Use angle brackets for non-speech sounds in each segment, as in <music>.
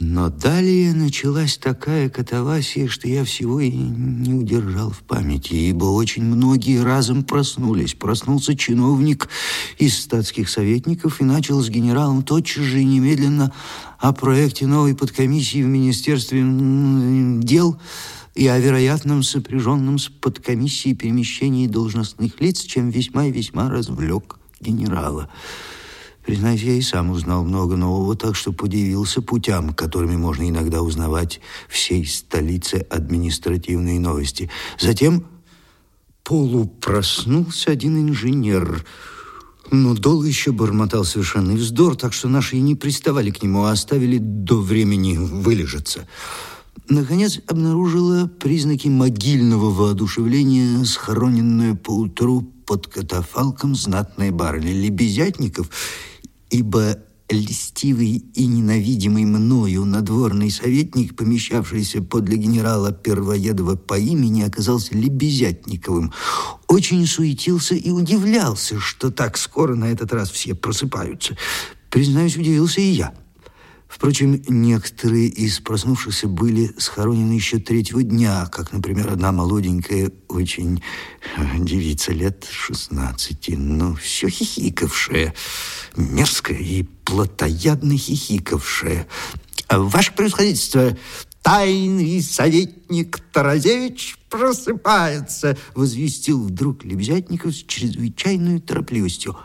Но далее началась такая катавасия, что я всего и не удержал в памяти, ибо очень многие разом проснулись. Проснулся чиновник из статских советников и начал с генералом тотчас же и немедленно о проекте новой подкомиссии в Министерстве дел и о вероятном сопряженном с подкомиссией перемещении должностных лиц, чем весьма и весьма развлек генерала. Признаюсь, я и сам узнал много нового, так что подивился путям, которыми можно иногда узнавать всей столице административные новости. Затем полупроснулся один инженер, но долго еще бормотал совершенный вздор, так что наши и не приставали к нему, а оставили до времени вылежаться. Наконец обнаружила признаки могильного воодушевления, схороненную поутру под катафалком знатной барыни Лебезятников – ибо льстивый и ненавидимый мною надворный советник, помещавшийся подле генерала Первоедова по имени, оказался Лебезятниковым. Очень суетился и удивлялся, что так скоро на этот раз все просыпаются. Признаюсь, удивился и я. Впрочем, некоторые из проснувшихся были схоронены еще третьего дня, как, например, одна молоденькая, очень э, девица лет шестнадцати, но все хихикавшая, мерзкая и плотоядно хихикавшая. «Ваше превосходительство, тайный советник Таразевич просыпается!» возвестил вдруг Лебезятников с чрезвычайной торопливостью.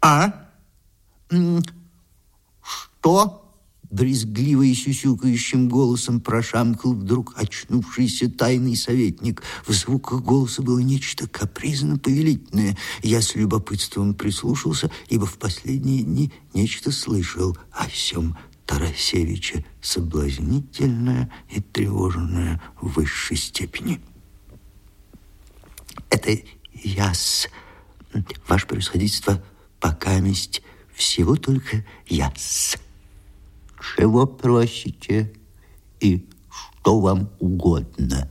«А? «Что?» брезгливо и сюсюкающим голосом прошамкал вдруг очнувшийся тайный советник. В звуках голоса было нечто капризно-повелительное. Я с любопытством прислушался, ибо в последние дни нечто слышал о всем Тарасевича, соблазнительное и тревожное в высшей степени. Это яс, ваше происходительство, покаместь, всего только яс чего просите и что вам угодно.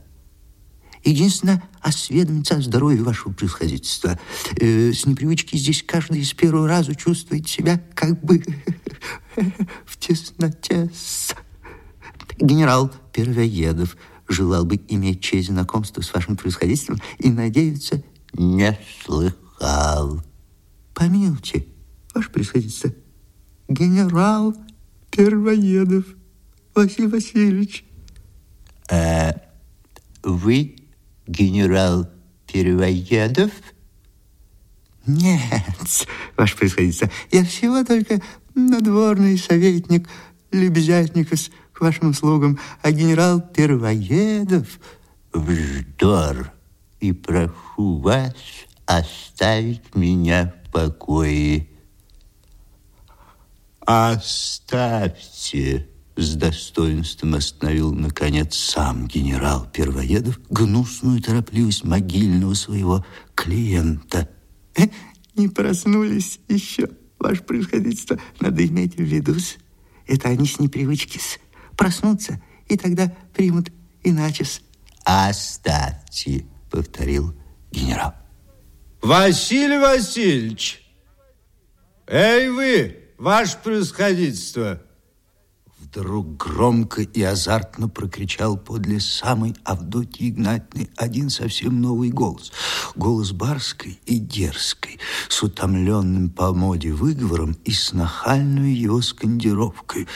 Единственное, осведомиться о здоровье вашего происходительства. Э, с непривычки здесь каждый с первого раза чувствует себя как бы <laughs> в тесноте. Генерал Первоедов желал бы иметь честь знакомства с вашим происходительством и надеется, не слыхал. Помилуйте, ваше происходительство. Генерал Первоедов Василий Васильевич. А вы генерал Первоедов? Нет, ваше происходительство, я всего только надворный советник Лебезятников к вашим услугам, а генерал Первоедов... Вздор, и прошу вас оставить меня в покое. «Оставьте!» С достоинством остановил, наконец, сам генерал Первоедов гнусную торопливость могильного своего клиента. Э, «Не проснулись еще, ваше происходительство, надо иметь в виду. Это они с непривычки -с. проснутся, и тогда примут иначе -с. «Оставьте», — повторил генерал. «Василий Васильевич! Эй вы!» Ваше происходительство!» Вдруг громко и азартно прокричал подле самой Авдотьи Игнатьевны один совсем новый голос. Голос барской и дерзкой, с утомленным по моде выговором и с нахальной его скандировкой.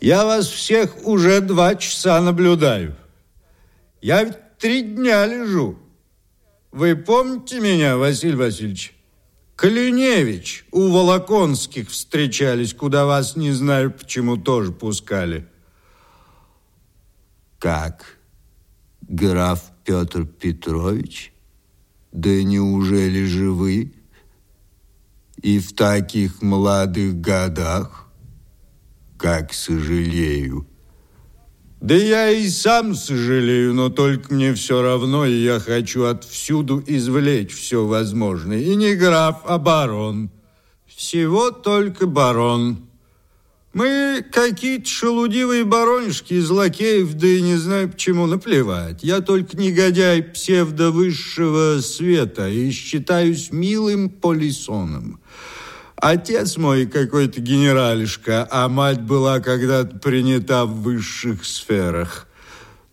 «Я вас всех уже два часа наблюдаю. Я ведь три дня лежу. Вы помните меня, Василий Васильевич?» Калиневич у Волоконских встречались, куда вас, не знаю почему, тоже пускали. Как? Граф Петр Петрович? Да неужели живы? И в таких молодых годах? Как сожалею. Да я и сам сожалею, но только мне все равно, и я хочу отвсюду извлечь все возможное. И не граф, а барон. Всего только барон. Мы какие-то шелудивые баронишки из лакеев, да и не знаю почему, наплевать. Я только негодяй псевдо высшего света и считаюсь милым полисоном. Отец мой какой-то генералишка, а мать была когда-то принята в высших сферах.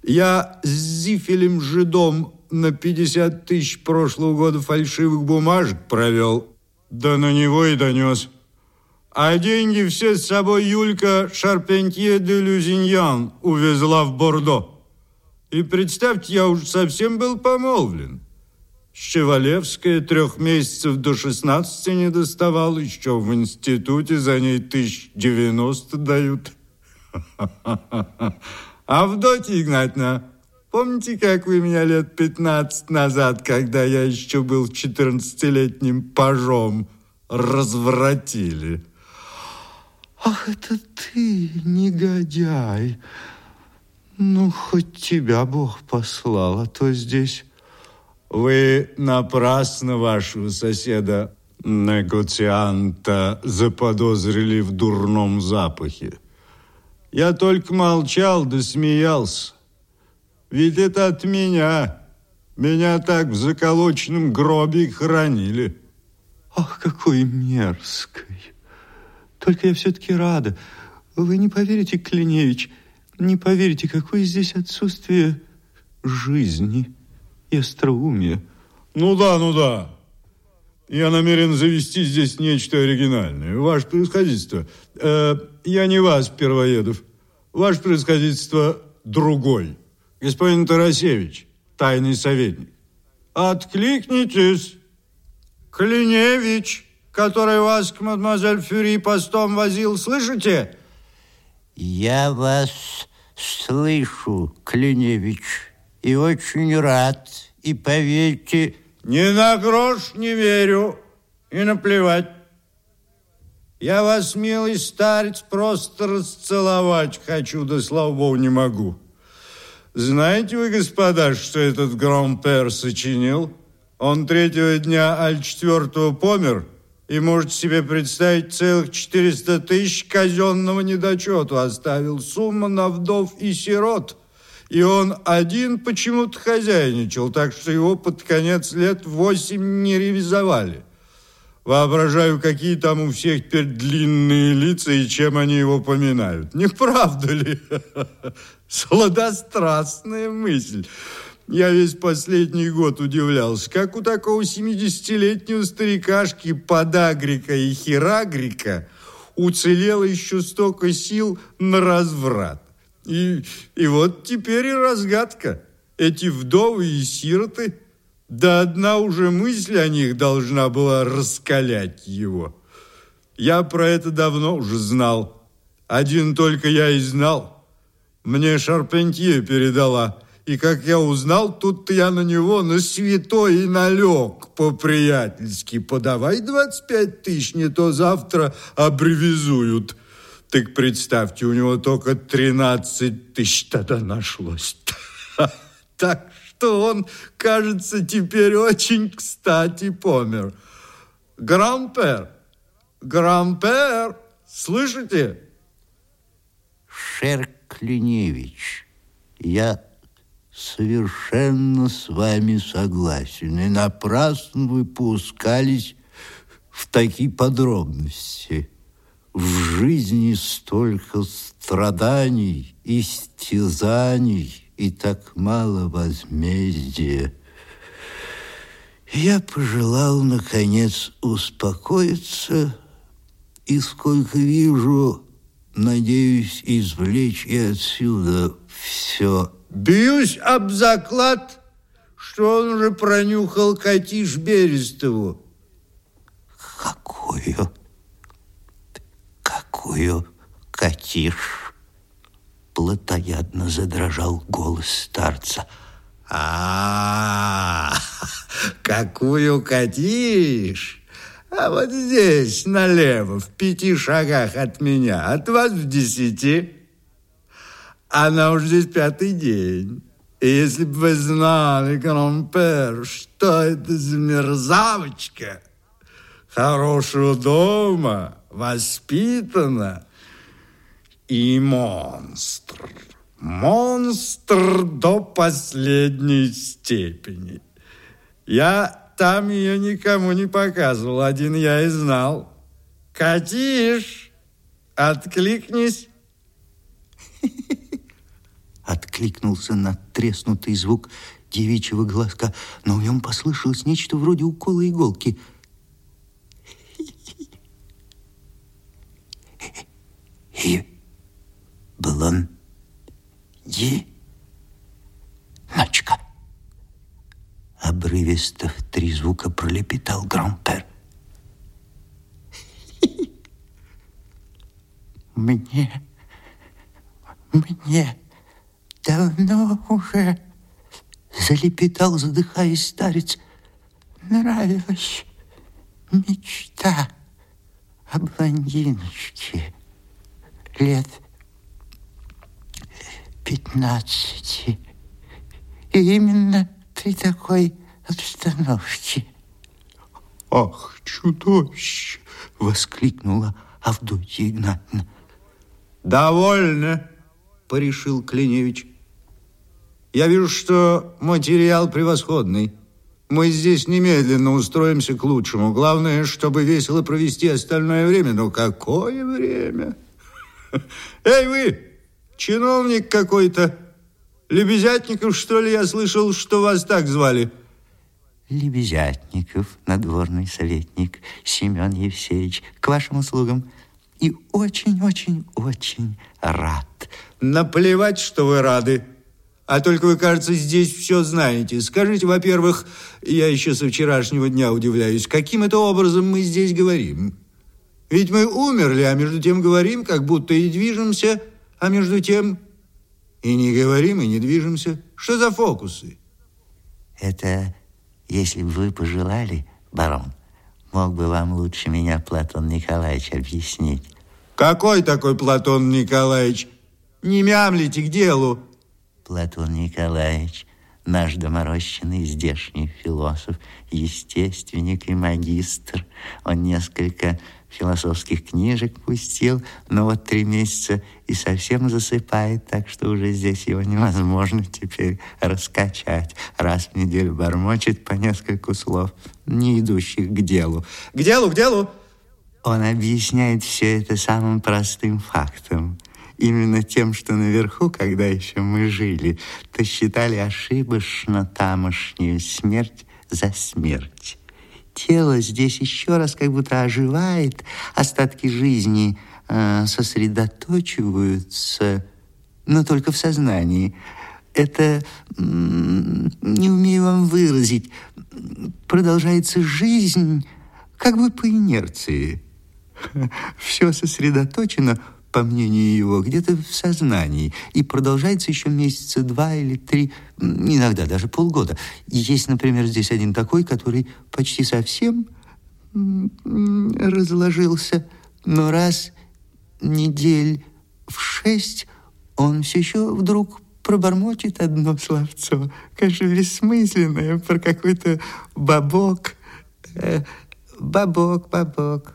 Я с Зифелем Жидом на 50 тысяч прошлого года фальшивых бумажек провел, да на него и донес. А деньги все с собой Юлька Шарпентье де Люзиньян увезла в Бордо. И представьте, я уж совсем был помолвлен. Щевалевская трех месяцев до 16 не доставал, еще в институте за ней тысяч девяносто дают. <laughs> Авдотья Игнатьевна, помните, как вы меня лет 15 назад, когда я еще был 14-летним пажом, развратили? Ах, это ты, негодяй! Ну, хоть тебя Бог послал, а то здесь... Вы напрасно вашего соседа, негоцианта, заподозрили в дурном запахе. Я только молчал да смеялся. Ведь это от меня. Меня так в заколоченном гробе хранили. Ах, какой мерзкой! Только я все-таки рада. Вы не поверите, Клиневич, не поверите, какое здесь отсутствие жизни и остроумия. Ну да, ну да. Я намерен завести здесь нечто оригинальное. Ваше происходительство. Э, я не вас, Первоедов. Ваше происходительство другой. Господин Тарасевич, тайный советник. Откликнитесь. Клиневич который вас к мадемуазель Фюри постом возил, слышите? Я вас слышу, Клиневич, и очень рад. И поверьте... Ни на грош не верю, и наплевать. Я вас, милый старец, просто расцеловать хочу, да слава богу не могу. Знаете вы, господа, что этот Громпер сочинил? Он третьего дня, аль четвертого помер – и можете себе представить, целых 400 тысяч казенного недочету оставил. Сумма на вдов и сирот. И он один почему-то хозяйничал, так что его под конец лет восемь не ревизовали. Воображаю, какие там у всех теперь длинные лица и чем они его поминают. Не правда ли? <laughs> Сладострастная мысль. Я весь последний год удивлялся, как у такого 70-летнего старикашки подагрика и хирагрика уцелело еще столько сил на разврат. И, и вот теперь и разгадка. Эти вдовы и сироты, да одна уже мысль о них должна была раскалять его. Я про это давно уже знал. Один только я и знал. Мне Шарпентье передала – и, как я узнал, тут я на него на святой и налег по-приятельски. Подавай 25 тысяч, не то завтра обревизуют. Так представьте, у него только 13 тысяч тогда нашлось. <laughs> Так что он, кажется, теперь очень кстати помер. Грампер, Грампер, слышите? Шерклиневич, я совершенно с вами согласен. И напрасно вы пускались в такие подробности. В жизни столько страданий, истязаний и так мало возмездия. Я пожелал, наконец, успокоиться и, сколько вижу, надеюсь извлечь и отсюда все Бьюсь об заклад, что он уже пронюхал Катиш Берестову. Какую? Какую Катиш? Платоядно задрожал голос старца. А, -а, -а какую Катиш? А вот здесь, налево, в пяти шагах от меня, от вас в десяти. Она уже здесь пятый день. И если бы вы знали, Громпер, что это за мерзавочка, хорошего дома, воспитана и монстр. Монстр до последней степени. Я там ее никому не показывал, один я и знал. Катиш, откликнись. Откликнулся надтреснутый звук девичьего глазка, но в нем послышалось нечто вроде укола иголки. И блон ди ночка. Обрывисто в три звука пролепетал Громпер. <laughs> Мне, мне давно уже залепетал, задыхаясь старец. Нравилась мечта о блондиночке лет пятнадцати. И именно при такой обстановке. «Ах, чудовище!» — воскликнула Авдотья Игнатьевна. «Довольно!» — порешил Клиневич. «Я вижу, что материал превосходный. Мы здесь немедленно устроимся к лучшему. Главное, чтобы весело провести остальное время. Но какое время? <laughs> Эй, вы, чиновник какой-то, Лебезятников, что ли, я слышал, что вас так звали?» Лебезятников, надворный советник Семен Евсеевич, к вашим услугам. И очень-очень-очень рад. Наплевать, что вы рады. А только вы, кажется, здесь все знаете. Скажите, во-первых, я еще со вчерашнего дня удивляюсь, каким это образом мы здесь говорим? Ведь мы умерли, а между тем говорим, как будто и движемся, а между тем и не говорим, и не движемся. Что за фокусы? Это, если бы вы пожелали, барон, мог бы вам лучше меня Платон Николаевич объяснить. Какой такой Платон Николаевич? Не мямлите к делу. Платон Николаевич, наш доморощенный здешний философ, естественник и магистр. Он несколько философских книжек пустил, но вот три месяца и совсем засыпает, так что уже здесь его невозможно теперь раскачать. Раз в неделю бормочет по нескольку слов, не идущих к делу. К делу, к делу! Он объясняет все это самым простым фактом. Именно тем, что наверху, когда еще мы жили, то считали ошибочно тамошнюю смерть за смерть тело здесь еще раз как будто оживает, остатки жизни э, сосредоточиваются, но только в сознании. Это, не умею вам выразить, продолжается жизнь как бы по инерции. <laughs> Все сосредоточено по мнению его, где-то в сознании. И продолжается еще месяца два или три, иногда даже полгода. Есть, например, здесь один такой, который почти совсем разложился, но раз недель в шесть он все еще вдруг пробормочет одно словцо, конечно, бессмысленное, про какой-то бабок. Э, бабок, бабок.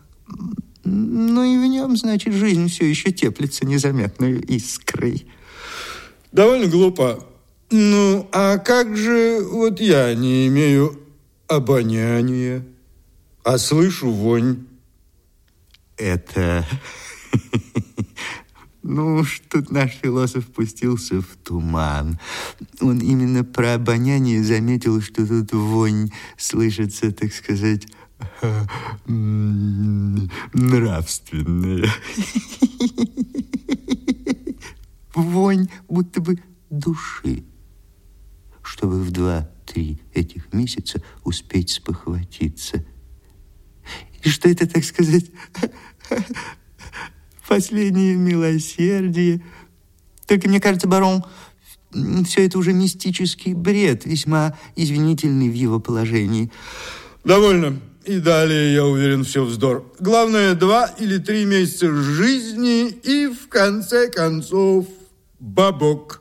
Ну и в нем, значит, жизнь все еще теплится незаметной искрой. Довольно глупо. Ну, а как же вот я не имею обоняния, а слышу вонь? Это... <laughs> Ну уж тут наш философ пустился в туман. Он именно про обоняние заметил, что тут вонь слышится, так сказать, нравственные. Вонь будто бы души, чтобы в два-три этих месяца успеть спохватиться. И что это, так сказать, последнее милосердие. Только мне кажется, барон, все это уже мистический бред, весьма извинительный в его положении. Довольно. И далее, я уверен, все вздор. Главное, два или три месяца жизни и, в конце концов, бабок.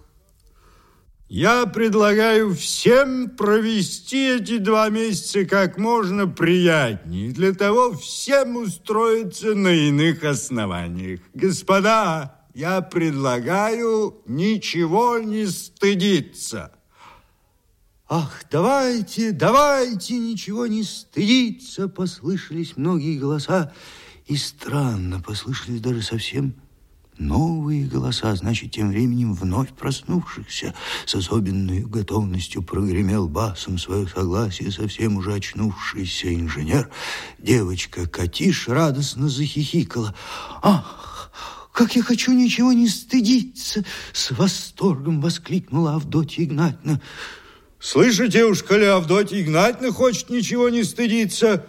Я предлагаю всем провести эти два месяца как можно приятнее. Для того всем устроиться на иных основаниях. Господа, я предлагаю ничего не стыдиться. «Ах, давайте, давайте, ничего не стыдиться!» Послышались многие голоса, И странно, послышались даже совсем новые голоса, значит, тем временем вновь проснувшихся, с особенной готовностью прогремел басом свое согласие совсем уже очнувшийся инженер. Девочка Катиш радостно захихикала. «Ах, как я хочу ничего не стыдиться!» С восторгом воскликнула Авдотья Игнатьевна. «Слышите уж, коли Авдотья Игнатьевна хочет ничего не стыдиться?»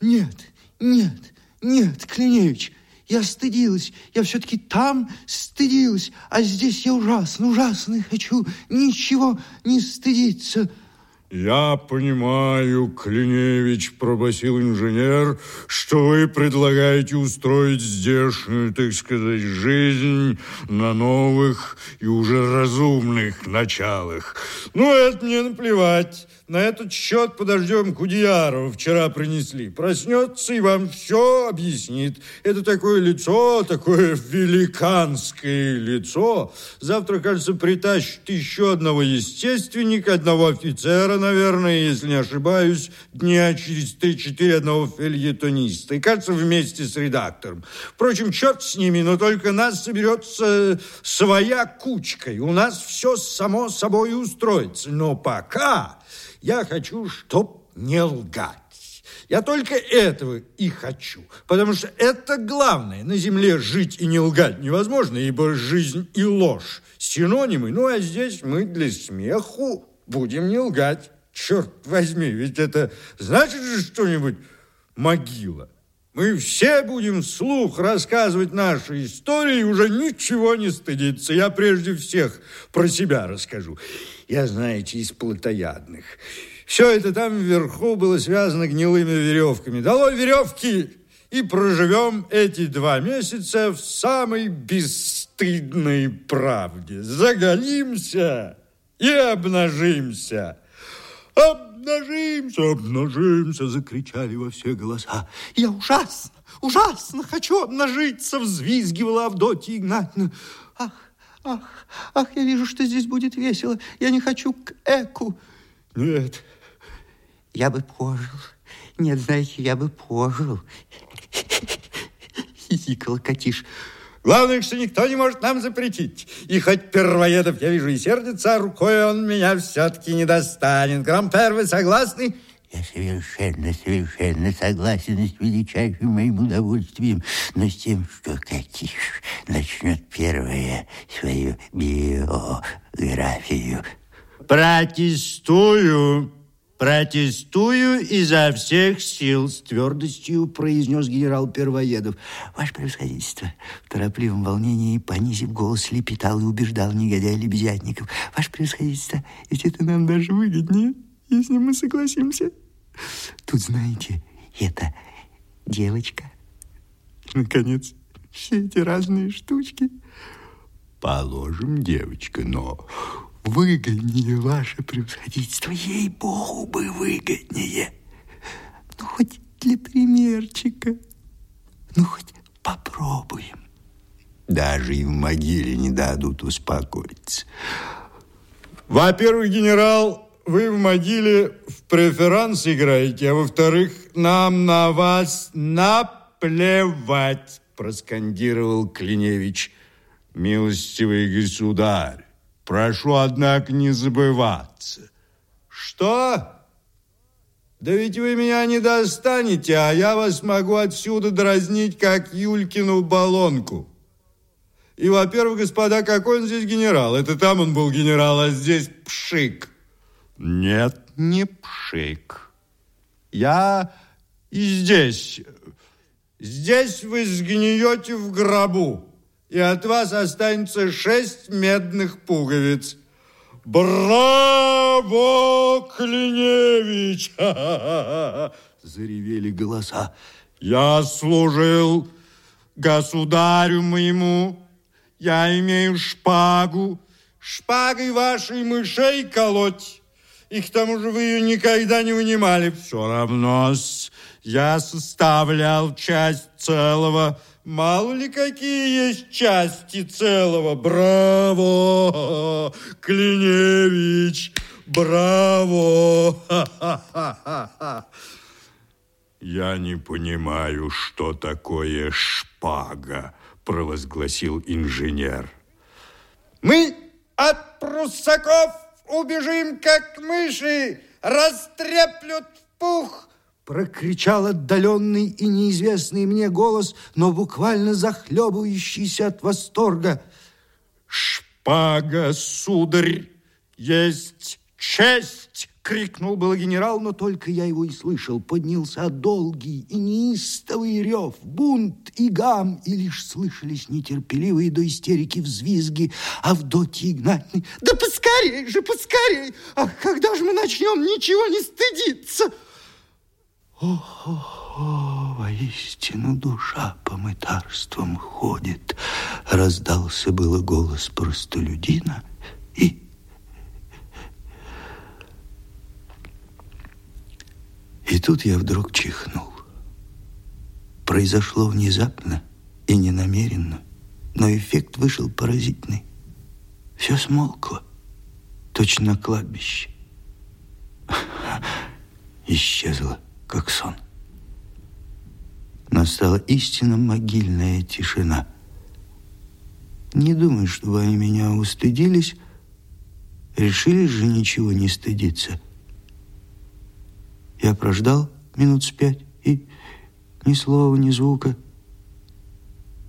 «Нет, нет, нет, Клиневич, я стыдилась, я все-таки там стыдилась, а здесь я ужасно, ужасно хочу ничего не стыдиться». «Я понимаю, Клиневич, — пробасил инженер, — что вы предлагаете устроить здешнюю, так сказать, жизнь на новых и уже разумных началах. Ну, это мне наплевать. На этот счет подождем Кудеярова. Вчера принесли. Проснется и вам все объяснит. Это такое лицо, такое великанское лицо. Завтра, кажется, притащит еще одного естественника, одного офицера, наверное, если не ошибаюсь, дня через три-четыре одного фельетониста. И, кажется, вместе с редактором. Впрочем, черт с ними, но только нас соберется своя кучка. И у нас все само собой устроится. Но пока я хочу, чтоб не лгать. Я только этого и хочу, потому что это главное. На земле жить и не лгать невозможно, ибо жизнь и ложь синонимы. Ну, а здесь мы для смеху будем не лгать. Черт возьми, ведь это значит же что-нибудь могила. Мы все будем вслух рассказывать наши истории и уже ничего не стыдиться. Я прежде всех про себя расскажу. Я, знаете, из плотоядных. Все это там вверху было связано гнилыми веревками. Долой веревки! И проживем эти два месяца в самой бесстыдной правде. Заголимся и обнажимся. Обнажимся, обнажимся, закричали во все голоса. Я ужасно, ужасно хочу обнажиться, взвизгивала Авдотья Игнатьевна. Ах, ах, ах, я вижу, что здесь будет весело. Я не хочу к эку. Нет, я бы пожил. Нет, знаете, я бы пожил. Хихикал Катиш. Главное, что никто не может нам запретить. И хоть Первоедов, я вижу, и сердится, а рукой он меня все-таки не достанет. Грампер, вы согласны? Я совершенно, совершенно согласен с величайшим моим удовольствием, но с тем, что Катиш начнет первое свою биографию. Протестую. «Протестую изо всех сил», с твердостью произнес генерал Первоедов. «Ваше превосходительство!» В торопливом волнении, понизив голос, лепетал и убеждал негодяй Лебезятников. «Ваше превосходительство, ведь это нам даже выгоднее, если мы согласимся. Тут, знаете, это девочка. Наконец, все эти разные штучки. Положим, девочка, но выгоднее, ваше превосходительство. Ей-богу бы выгоднее. Ну, хоть для примерчика. Ну, хоть попробуем. Даже и в могиле не дадут успокоиться. Во-первых, генерал, вы в могиле в преферанс играете, а во-вторых, нам на вас наплевать, проскандировал Клиневич. Милостивый государь, Прошу, однако, не забываться. Что? Да ведь вы меня не достанете, а я вас могу отсюда дразнить, как Юлькину баллонку. И, во-первых, господа, какой он здесь генерал? Это там он был генерал, а здесь пшик. Нет, не пшик. Я и здесь. Здесь вы сгниете в гробу и от вас останется шесть медных пуговиц. Браво, Клиневич! <laughs> Заревели голоса. Я служил государю моему, я имею шпагу, шпагой вашей мышей колоть. И к тому же вы ее никогда не вынимали. Все равно я составлял часть целого Мало ли какие есть части целого. Браво, Клиневич, браво. Я не понимаю, что такое шпага, провозгласил инженер. Мы от пруссаков убежим, как мыши, растреплют в пух. Прокричал отдаленный и неизвестный мне голос, но буквально захлебывающийся от восторга. Шпага, сударь, есть честь Крикнул было генерал, но только я его и слышал. Поднялся долгий и неистовый рев, бунт и гам, и лишь слышались нетерпеливые до истерики взвизги Авдотьи Игнатьевны. «Да поскорей же, поскорей! Ах, когда же мы начнем ничего не стыдиться?» «О-хо-хо, воистину душа по мытарствам ходит!» Раздался было голос простолюдина, и И тут я вдруг чихнул. Произошло внезапно и ненамеренно, но эффект вышел поразительный. Все смолкло, точно кладбище. <laughs> Исчезло, как сон. Настала истинно могильная тишина. Не думаю, чтобы они меня устыдились. Решили же ничего не стыдиться. Я прождал минут с пять, и ни слова, ни звука.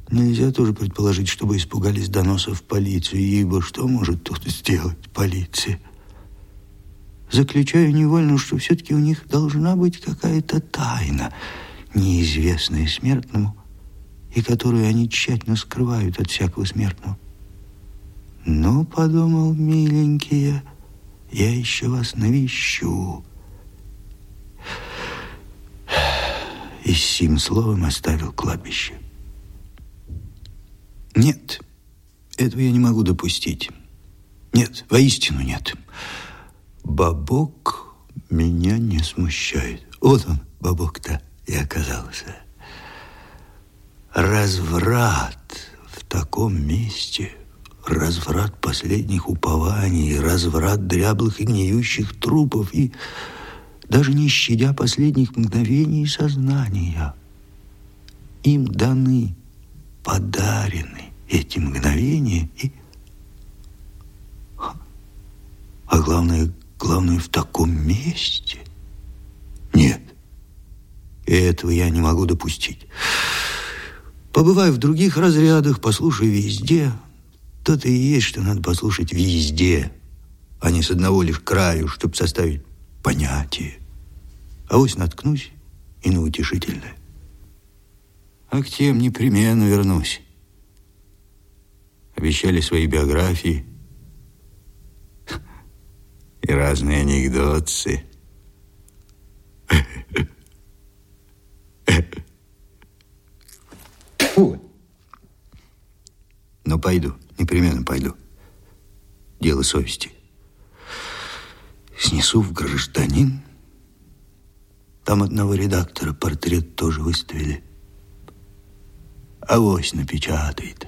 Нельзя тоже предположить, чтобы испугались доносов в полицию, ибо что может тут сделать полиция? Заключаю невольно, что все-таки у них должна быть какая-то тайна, неизвестная смертному, и которую они тщательно скрывают от всякого смертного. Но, подумал, миленькие, я еще вас навещу. и с сим словом оставил кладбище. Нет, этого я не могу допустить. Нет, воистину нет. Бабок меня не смущает. Вот он, бабок-то, и оказался. Разврат в таком месте, разврат последних упований, разврат дряблых и гниющих трупов и даже не щадя последних мгновений сознания. Им даны, подарены эти мгновения и... А главное, главное, в таком месте. Нет, этого я не могу допустить. Побывай в других разрядах, послушай везде. То-то и есть, что надо послушать везде, а не с одного лишь краю, чтобы составить понятие. А Авось наткнусь и на утешительное. А к тем непременно вернусь. Обещали свои биографии и разные анекдоты. Фу. Но пойду, непременно пойду. Дело совести. Снесу в гражданин там одного редактора портрет тоже выставили. Авось напечатает.